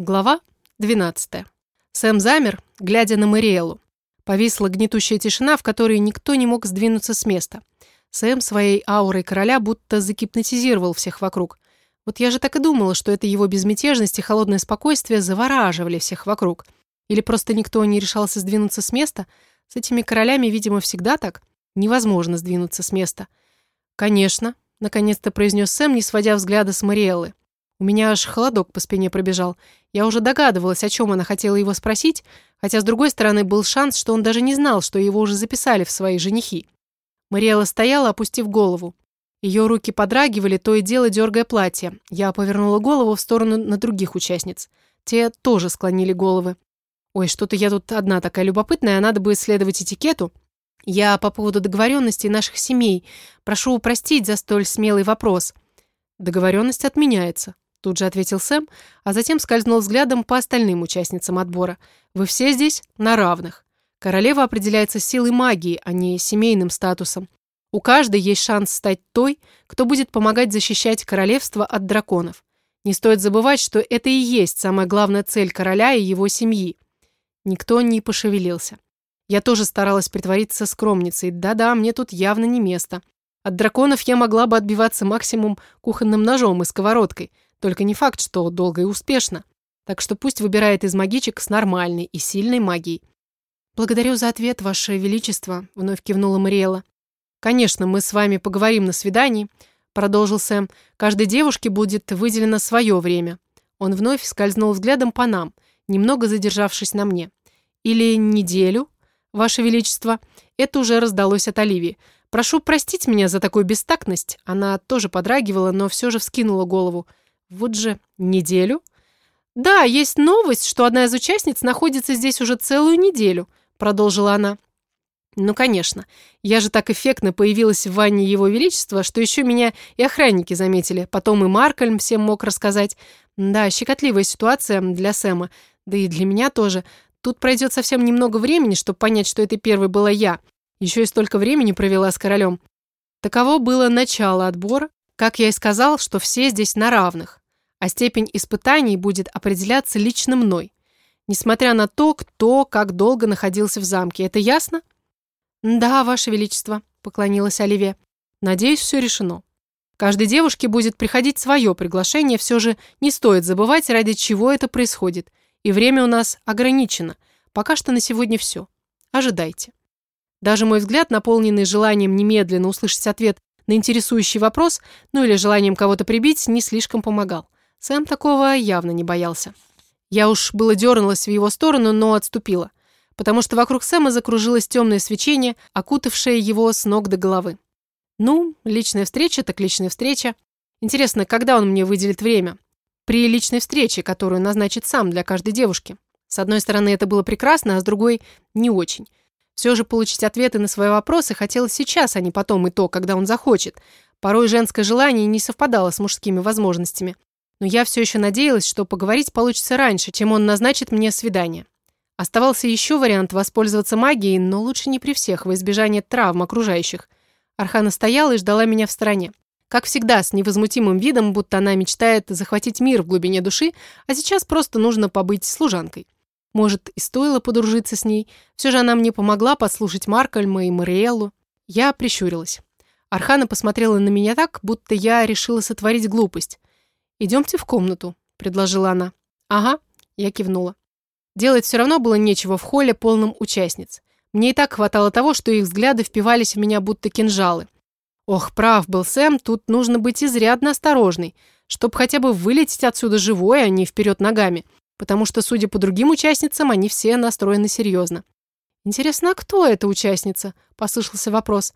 Глава 12. Сэм замер, глядя на Мариэлу. Повисла гнетущая тишина, в которой никто не мог сдвинуться с места. Сэм своей аурой короля будто загипнотизировал всех вокруг. Вот я же так и думала, что это его безмятежность и холодное спокойствие завораживали всех вокруг. Или просто никто не решался сдвинуться с места? С этими королями, видимо, всегда так. Невозможно сдвинуться с места. «Конечно», — наконец-то произнес Сэм, не сводя взгляда с Мариэллы. У меня аж холодок по спине пробежал. Я уже догадывалась, о чем она хотела его спросить, хотя, с другой стороны, был шанс, что он даже не знал, что его уже записали в свои женихи. Мариэла стояла, опустив голову. Ее руки подрагивали, то и дело дергая платье. Я повернула голову в сторону на других участниц. Те тоже склонили головы. «Ой, что-то я тут одна такая любопытная, а надо бы исследовать этикету». «Я по поводу договоренностей наших семей. Прошу простить за столь смелый вопрос». «Договоренность отменяется», Тут же ответил Сэм, а затем скользнул взглядом по остальным участницам отбора. «Вы все здесь на равных. Королева определяется силой магии, а не семейным статусом. У каждой есть шанс стать той, кто будет помогать защищать королевство от драконов. Не стоит забывать, что это и есть самая главная цель короля и его семьи». Никто не пошевелился. Я тоже старалась притвориться скромницей. Да-да, мне тут явно не место. От драконов я могла бы отбиваться максимум кухонным ножом и сковородкой – только не факт, что долго и успешно. Так что пусть выбирает из магичек с нормальной и сильной магией. «Благодарю за ответ, Ваше Величество», — вновь кивнула Мариэла. «Конечно, мы с вами поговорим на свидании», — продолжил Сэм. «Каждой девушке будет выделено свое время». Он вновь скользнул взглядом по нам, немного задержавшись на мне. «Или неделю, Ваше Величество?» Это уже раздалось от Оливии. «Прошу простить меня за такую бестактность». Она тоже подрагивала, но все же вскинула голову. Вот же неделю. Да, есть новость, что одна из участниц находится здесь уже целую неделю, продолжила она. Ну, конечно. Я же так эффектно появилась в ванне Его Величества, что еще меня и охранники заметили. Потом и Маркольм всем мог рассказать. Да, щекотливая ситуация для Сэма. Да и для меня тоже. Тут пройдет совсем немного времени, чтобы понять, что это первой была я. Еще и столько времени провела с королем. Таково было начало отбора, как я и сказал, что все здесь на равных, а степень испытаний будет определяться лично мной, несмотря на то, кто как долго находился в замке. Это ясно? Да, Ваше Величество, поклонилась Оливия. Надеюсь, все решено. Каждой девушке будет приходить свое приглашение, все же не стоит забывать, ради чего это происходит. И время у нас ограничено. Пока что на сегодня все. Ожидайте. Даже мой взгляд, наполненный желанием немедленно услышать ответ на интересующий вопрос, ну или желанием кого-то прибить, не слишком помогал. Сэм такого явно не боялся. Я уж было дернулась в его сторону, но отступила, потому что вокруг Сэма закружилось темное свечение, окутавшее его с ног до головы. Ну, личная встреча так личная встреча. Интересно, когда он мне выделит время? При личной встрече, которую назначит сам для каждой девушки. С одной стороны, это было прекрасно, а с другой – не очень. Все же получить ответы на свои вопросы хотелось сейчас, а не потом и то, когда он захочет. Порой женское желание не совпадало с мужскими возможностями. Но я все еще надеялась, что поговорить получится раньше, чем он назначит мне свидание. Оставался еще вариант воспользоваться магией, но лучше не при всех, во избежание травм окружающих. Архана стояла и ждала меня в стороне. Как всегда, с невозмутимым видом, будто она мечтает захватить мир в глубине души, а сейчас просто нужно побыть служанкой. Может, и стоило подружиться с ней. Все же она мне помогла подслушать Маркальма и Мариэллу. Я прищурилась. Архана посмотрела на меня так, будто я решила сотворить глупость. «Идемте в комнату», — предложила она. «Ага», — я кивнула. Делать все равно было нечего в холле, полном участниц. Мне и так хватало того, что их взгляды впивались в меня будто кинжалы. Ох, прав был Сэм, тут нужно быть изрядно осторожной, чтобы хотя бы вылететь отсюда живой, а не вперед ногами потому что, судя по другим участницам, они все настроены серьезно. «Интересно, а кто эта участница?» – послышался вопрос.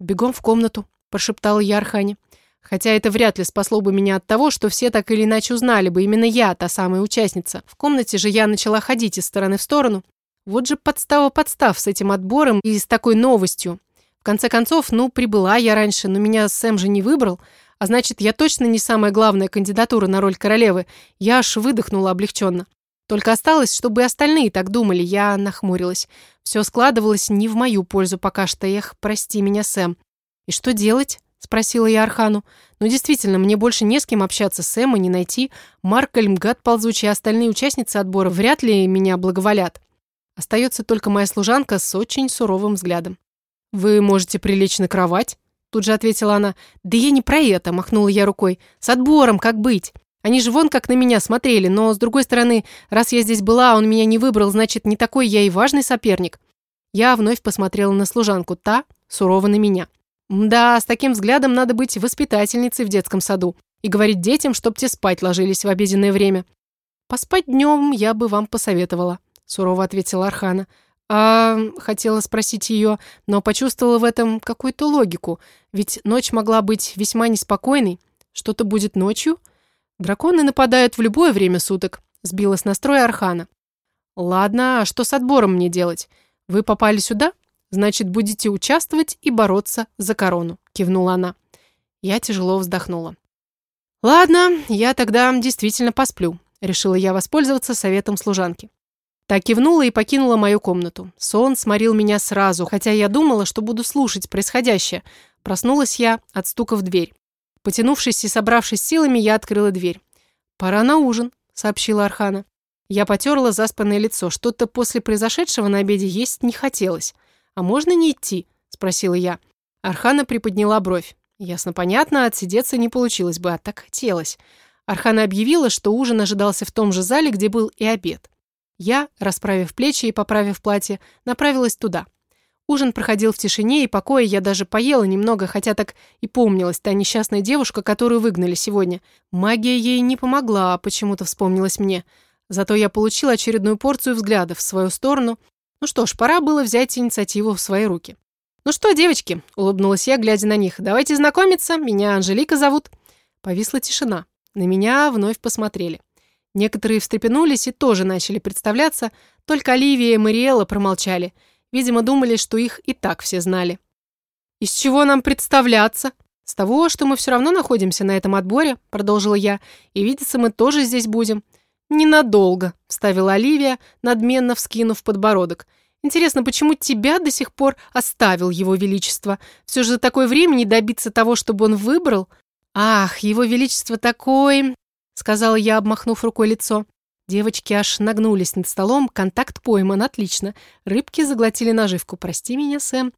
«Бегом в комнату», – прошептала я Архане. Хотя это вряд ли спасло бы меня от того, что все так или иначе узнали бы именно я, та самая участница. В комнате же я начала ходить из стороны в сторону. Вот же подстава подстав с этим отбором и с такой новостью. В конце концов, ну, прибыла я раньше, но меня Сэм же не выбрал – а значит, я точно не самая главная кандидатура на роль королевы. Я аж выдохнула облегченно. Только осталось, чтобы и остальные так думали. Я нахмурилась. Все складывалось не в мою пользу пока что. Эх, прости меня, Сэм. И что делать? Спросила я Архану. «Ну, действительно, мне больше не с кем общаться, Сэма не найти. Маркельм, гад ползучий, остальные участницы отбора вряд ли меня благоволят. Остается только моя служанка с очень суровым взглядом. «Вы можете прилечь на кровать?» Тут же ответила она. «Да я не про это», махнула я рукой. «С отбором, как быть? Они же вон как на меня смотрели, но, с другой стороны, раз я здесь была, он меня не выбрал, значит, не такой я и важный соперник». Я вновь посмотрела на служанку, та сурово на меня. Да, с таким взглядом надо быть воспитательницей в детском саду и говорить детям, чтоб те спать ложились в обеденное время. Поспать днем я бы вам посоветовала, сурово ответила Архана. А хотела спросить ее, но почувствовала в этом какую-то логику, ведь ночь могла быть весьма неспокойной. Что-то будет ночью? Драконы нападают в любое время суток, сбилась с настроя Архана. Ладно, а что с отбором мне делать? Вы попали сюда? Значит, будете участвовать и бороться за корону», — кивнула она. Я тяжело вздохнула. «Ладно, я тогда действительно посплю», — решила я воспользоваться советом служанки. Так кивнула и покинула мою комнату. Сон сморил меня сразу, хотя я думала, что буду слушать происходящее. Проснулась я от стука в дверь. Потянувшись и собравшись силами, я открыла дверь. «Пора на ужин», — сообщила Архана. Я потерла заспанное лицо. Что-то после произошедшего на обеде есть не хотелось. «А можно не идти?» – спросила я. Архана приподняла бровь. Ясно-понятно, отсидеться не получилось бы, а так хотелось. Архана объявила, что ужин ожидался в том же зале, где был и обед. Я, расправив плечи и поправив платье, направилась туда. Ужин проходил в тишине и покое, я даже поела немного, хотя так и помнилась та несчастная девушка, которую выгнали сегодня. Магия ей не помогла, почему-то вспомнилась мне. Зато я получила очередную порцию взглядов в свою сторону ну что ж, пора было взять инициативу в свои руки. «Ну что, девочки», — улыбнулась я, глядя на них, — «давайте знакомиться, меня Анжелика зовут». Повисла тишина. На меня вновь посмотрели. Некоторые встрепенулись и тоже начали представляться, только Оливия и Мариэла промолчали. Видимо, думали, что их и так все знали. «Из чего нам представляться?» «С того, что мы все равно находимся на этом отборе», — продолжила я, «и видеться мы тоже здесь будем. «Ненадолго», — вставила Оливия, надменно вскинув подбородок. «Интересно, почему тебя до сих пор оставил его величество? Все же за такое времени добиться того, чтобы он выбрал?» «Ах, его величество такой...» — сказала я, обмахнув рукой лицо. Девочки аж нагнулись над столом, контакт пойман, отлично. Рыбки заглотили наживку, прости меня, Сэм.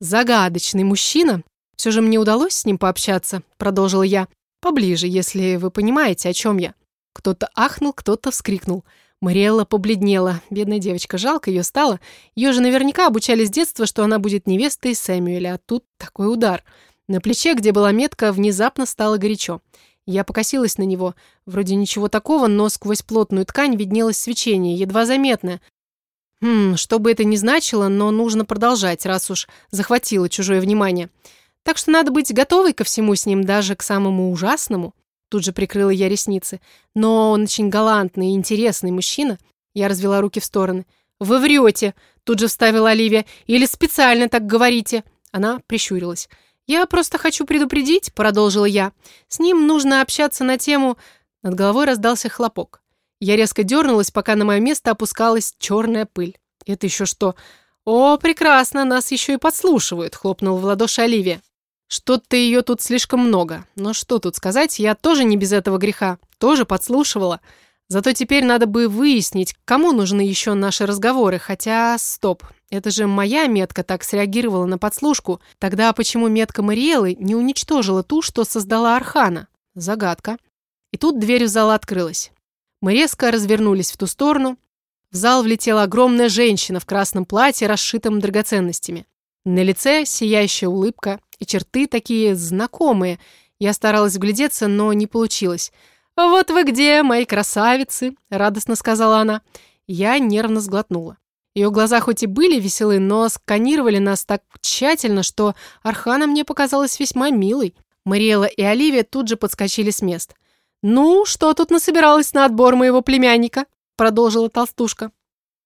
«Загадочный мужчина. Все же мне удалось с ним пообщаться», — продолжила я. «Поближе, если вы понимаете, о чем я». Кто-то ахнул, кто-то вскрикнул. Мариэлла побледнела. Бедная девочка, жалко ее стало. Ее же наверняка обучали с детства, что она будет невестой Сэмюэля, а тут такой удар. На плече, где была метка, внезапно стало горячо. Я покосилась на него. Вроде ничего такого, но сквозь плотную ткань виднелось свечение, едва заметное. Хм, что бы это ни значило, но нужно продолжать, раз уж захватило чужое внимание. Так что надо быть готовой ко всему с ним, даже к самому ужасному. Тут же прикрыла я ресницы. Но он очень галантный и интересный мужчина. Я развела руки в стороны. «Вы врете!» Тут же вставила Оливия. «Или специально так говорите?» Она прищурилась. «Я просто хочу предупредить», — продолжила я. «С ним нужно общаться на тему...» Над головой раздался хлопок. Я резко дернулась, пока на мое место опускалась черная пыль. «Это еще что?» «О, прекрасно, нас еще и подслушивают», — хлопнул в ладоши Оливия. Что-то ее тут слишком много. Но что тут сказать, я тоже не без этого греха. Тоже подслушивала. Зато теперь надо бы выяснить, кому нужны еще наши разговоры. Хотя, стоп, это же моя метка так среагировала на подслушку. Тогда почему метка Мариэлы не уничтожила ту, что создала Архана? Загадка. И тут дверь в зал открылась. Мы резко развернулись в ту сторону. В зал влетела огромная женщина в красном платье, расшитом драгоценностями. На лице сияющая улыбка, и черты такие знакомые. Я старалась вглядеться, но не получилось. «Вот вы где, мои красавицы!» — радостно сказала она. Я нервно сглотнула. Ее глаза хоть и были веселы, но сканировали нас так тщательно, что Архана мне показалась весьма милой. Мариэла и Оливия тут же подскочили с мест. «Ну, что тут насобиралась на отбор моего племянника?» — продолжила толстушка.